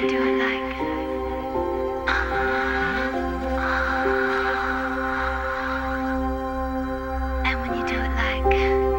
Uh, uh. when you do it like